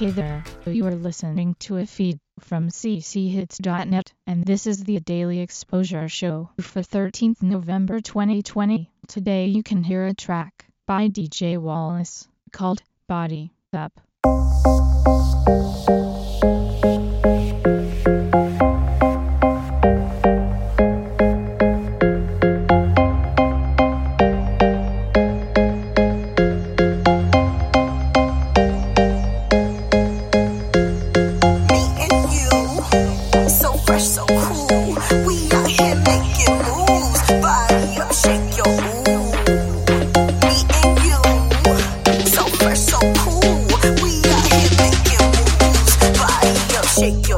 Hey there, you are listening to a feed from cchits.net, and this is the Daily Exposure Show for 13th November 2020. Today you can hear a track by DJ Wallace called Body Up.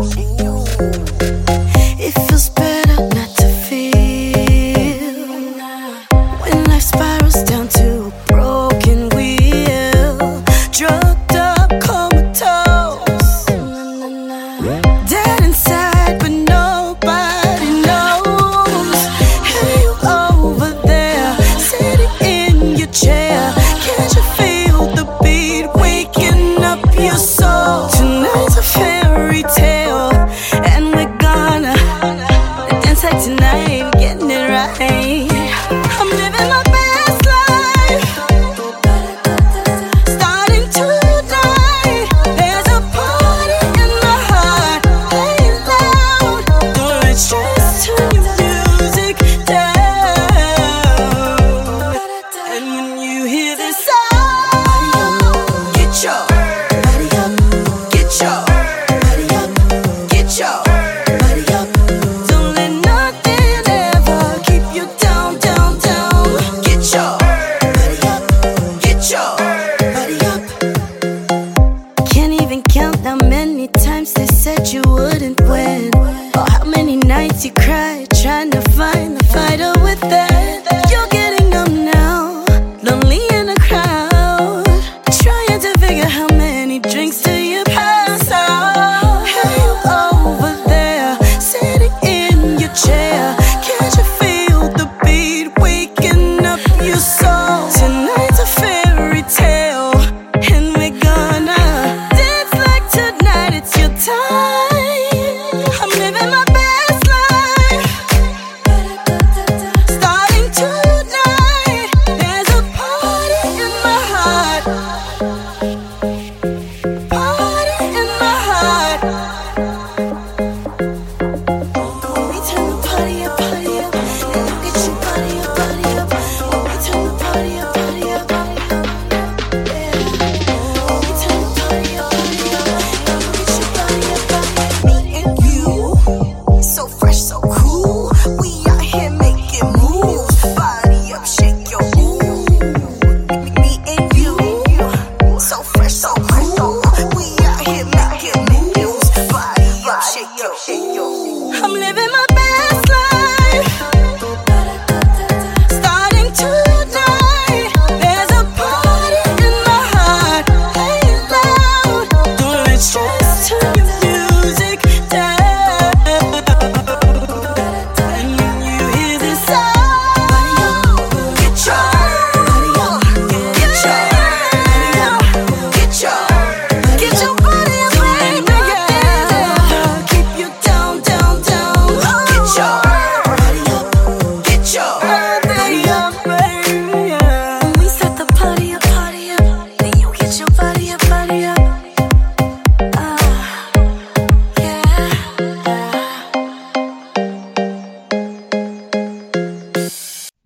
house. How many times they said you wouldn't win? Or how many nights you cried trying to find the fighter with that?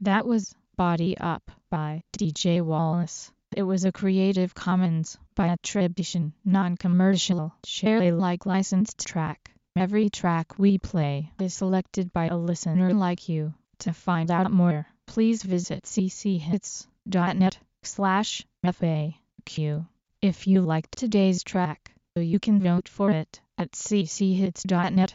That was Body Up by DJ Wallace. It was a Creative Commons by attribution, non-commercial, share Alike licensed track. Every track we play is selected by a listener like you. To find out more, please visit cchits.net slash FAQ. If you liked today's track, you can vote for it at cchits.net